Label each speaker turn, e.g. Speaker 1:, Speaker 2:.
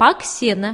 Speaker 1: пак сена.